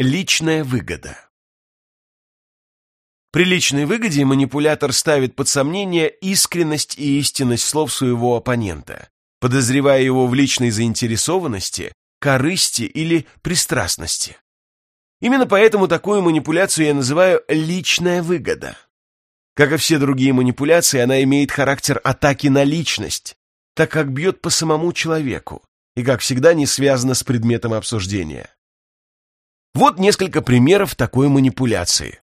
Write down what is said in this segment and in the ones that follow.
Личная выгода. При личной выгоде манипулятор ставит под сомнение искренность и истинность слов своего оппонента, подозревая его в личной заинтересованности, корысти или пристрастности. Именно поэтому такую манипуляцию я называю «личная выгода». Как и все другие манипуляции, она имеет характер атаки на личность, так как бьет по самому человеку и, как всегда, не связана с предметом обсуждения. Вот несколько примеров такой манипуляции.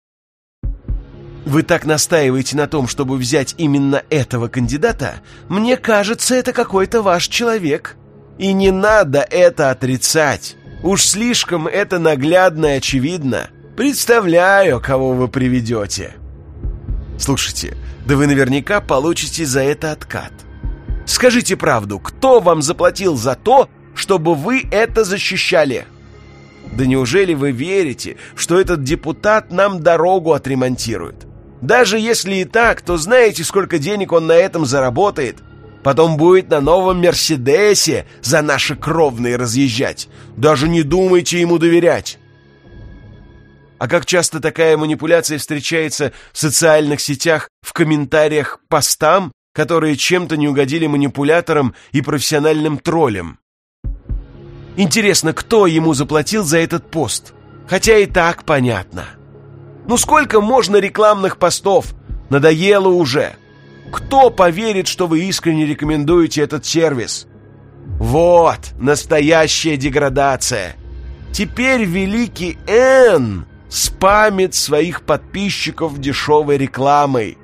Вы так настаиваете на том, чтобы взять именно этого кандидата, мне кажется, это какой-то ваш человек. И не надо это отрицать. Уж слишком это наглядно и очевидно. Представляю, кого вы приведете. Слушайте, да вы наверняка получите за это откат. Скажите правду, кто вам заплатил за то, чтобы вы это защищали? Да неужели вы верите, что этот депутат нам дорогу отремонтирует? Даже если и так, то знаете, сколько денег он на этом заработает? Потом будет на новом Мерседесе за наши кровные разъезжать. Даже не думайте ему доверять. А как часто такая манипуляция встречается в социальных сетях, в комментариях постам, которые чем-то не угодили манипуляторам и профессиональным троллям? Интересно, кто ему заплатил за этот пост? Хотя и так понятно. Ну сколько можно рекламных постов? Надоело уже. Кто поверит, что вы искренне рекомендуете этот сервис? Вот, настоящая деградация. Теперь великий Н спамит своих подписчиков дешевой рекламой.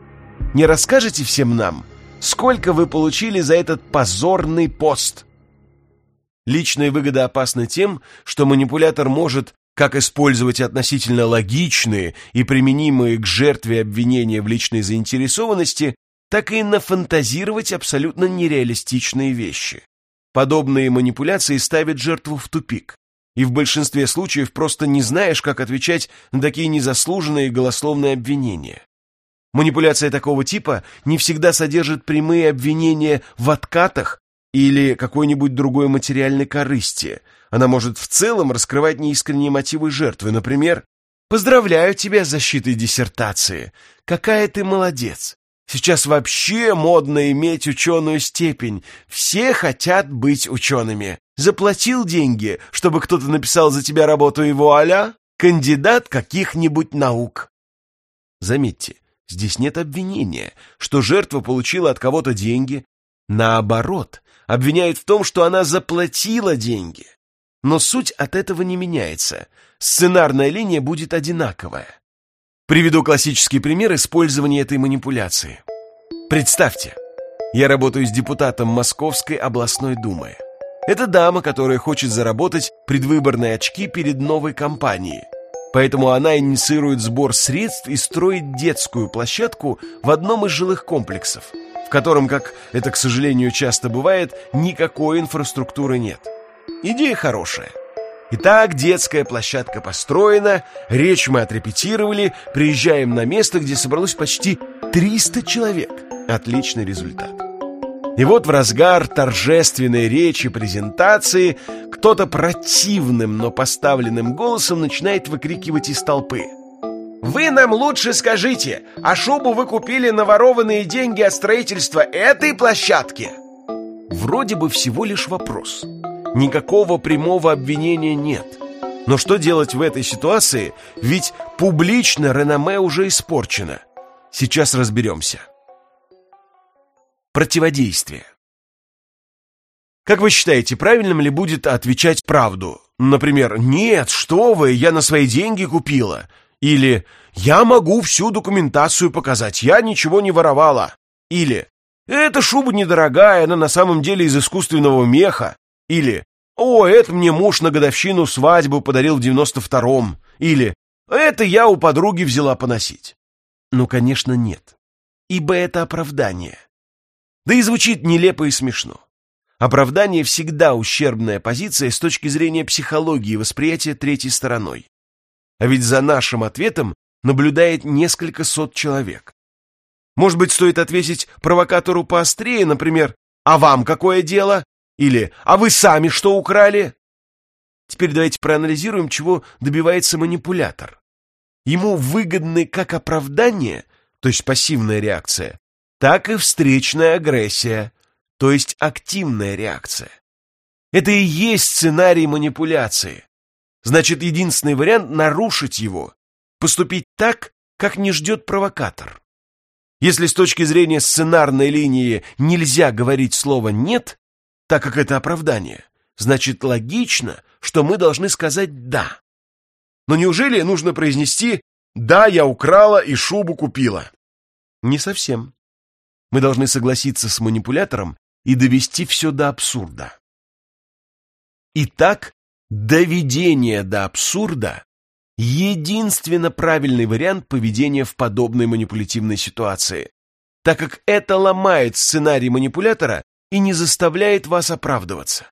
Не расскажете всем нам, сколько вы получили за этот позорный пост? Личная выгода опасна тем, что манипулятор может как использовать относительно логичные и применимые к жертве обвинения в личной заинтересованности, так и нафантазировать абсолютно нереалистичные вещи. Подобные манипуляции ставят жертву в тупик, и в большинстве случаев просто не знаешь, как отвечать на такие незаслуженные голословные обвинения. Манипуляция такого типа не всегда содержит прямые обвинения в откатах или какой-нибудь другой материальной корысти. Она может в целом раскрывать неискренние мотивы жертвы. Например, «Поздравляю тебя с защитой диссертации. Какая ты молодец. Сейчас вообще модно иметь ученую степень. Все хотят быть учеными. Заплатил деньги, чтобы кто-то написал за тебя работу и вуаля, кандидат каких-нибудь наук». Заметьте, здесь нет обвинения, что жертва получила от кого-то деньги. Наоборот, обвиняют в том, что она заплатила деньги. Но суть от этого не меняется. Сценарная линия будет одинаковая. Приведу классический пример использования этой манипуляции. Представьте, я работаю с депутатом Московской областной думы. Это дама, которая хочет заработать предвыборные очки перед новой кампанией. Поэтому она инициирует сбор средств и строит детскую площадку в одном из жилых комплексов – в котором, как это, к сожалению, часто бывает, никакой инфраструктуры нет. Идея хорошая. Итак, детская площадка построена, речь мы отрепетировали, приезжаем на место, где собралось почти 300 человек. Отличный результат. И вот в разгар торжественной речи презентации кто-то противным, но поставленным голосом начинает выкрикивать из толпы – вы нам лучше скажите, а шубу вы купили на ворованные деньги от строительства этой площадки? Вроде бы всего лишь вопрос. Никакого прямого обвинения нет. Но что делать в этой ситуации? Ведь публично реноме уже испорчено. Сейчас разберемся. Противодействие. Как вы считаете, правильным ли будет отвечать правду? Например, «Нет, что вы, я на свои деньги купила», или «Я могу всю документацию показать, я ничего не воровала». Или «Эта шуба недорогая, она на самом деле из искусственного меха». Или «О, это мне муж на годовщину свадьбы подарил в девяносто втором». Или «Это я у подруги взяла поносить». Ну, конечно, нет. Ибо это оправдание. Да и звучит нелепо и смешно. Оправдание всегда ущербная позиция с точки зрения психологии восприятия третьей стороной. А ведь за нашим ответом наблюдает несколько сот человек. Может быть, стоит ответить провокатору поострее, например, «А вам какое дело?» или «А вы сами что украли?» Теперь давайте проанализируем, чего добивается манипулятор. Ему выгодны как оправдание, то есть пассивная реакция, так и встречная агрессия, то есть активная реакция. Это и есть сценарий манипуляции. Значит, единственный вариант — нарушить его, поступить так, как не ждет провокатор. Если с точки зрения сценарной линии нельзя говорить слово «нет», так как это оправдание, значит логично, что мы должны сказать «да». Но неужели нужно произнести «да, я украла и шубу купила»? Не совсем. Мы должны согласиться с манипулятором и довести все до абсурда. Итак, доведение до абсурда – единственно правильный вариант поведения в подобной манипулятивной ситуации, так как это ломает сценарий манипулятора и не заставляет вас оправдываться.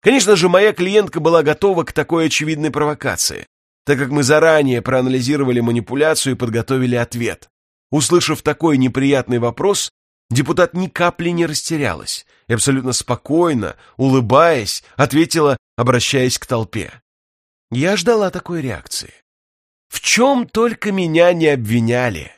Конечно же, моя клиентка была готова к такой очевидной провокации, так как мы заранее проанализировали манипуляцию и подготовили ответ. Услышав такой неприятный вопрос, депутат ни капли не растерялась и абсолютно спокойно, улыбаясь, ответила, обращаясь к толпе. Я ждала такой реакции. В чем только меня не обвиняли.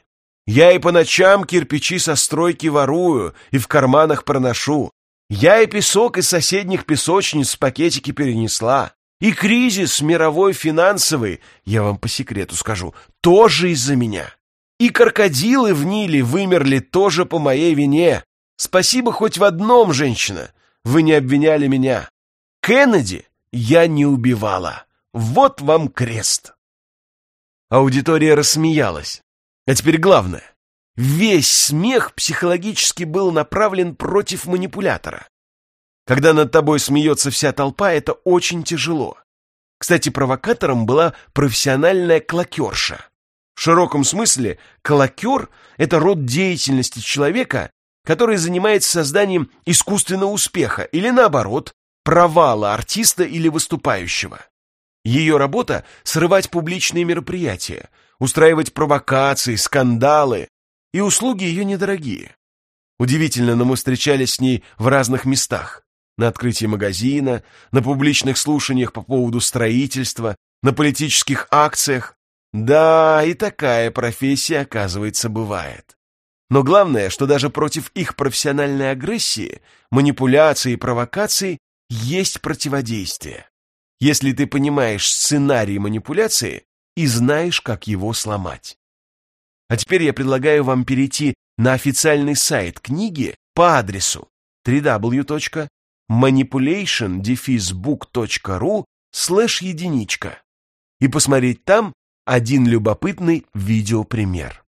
Я и по ночам кирпичи со стройки ворую и в карманах проношу. Я и песок из соседних песочниц в пакетики перенесла. И кризис мировой финансовый, я вам по секрету скажу, тоже из-за меня. И крокодилы в Ниле вымерли тоже по моей вине. Спасибо хоть в одном, женщина. Вы не обвиняли меня. Кеннеди я не убивала. Вот вам крест. Аудитория рассмеялась. А теперь главное. Весь смех психологически был направлен против манипулятора. Когда над тобой смеется вся толпа, это очень тяжело. Кстати, провокатором была профессиональная клокерша. В широком смысле клокер – это род деятельности человека, который занимается созданием искусственного успеха или, наоборот, провала артиста или выступающего. Ее работа – срывать публичные мероприятия, устраивать провокации, скандалы, и услуги ее недорогие. Удивительно, но мы встречались с ней в разных местах. На открытии магазина, на публичных слушаниях по поводу строительства, на политических акциях. Да, и такая профессия, оказывается, бывает. Но главное, что даже против их профессиональной агрессии, манипуляции и провокаций есть противодействие. Если ты понимаешь сценарий манипуляции и знаешь, как его сломать. А теперь я предлагаю вам перейти на официальный сайт книги по адресу www.manipulation-book.ru слэш единичка и посмотреть там один любопытный видеопример.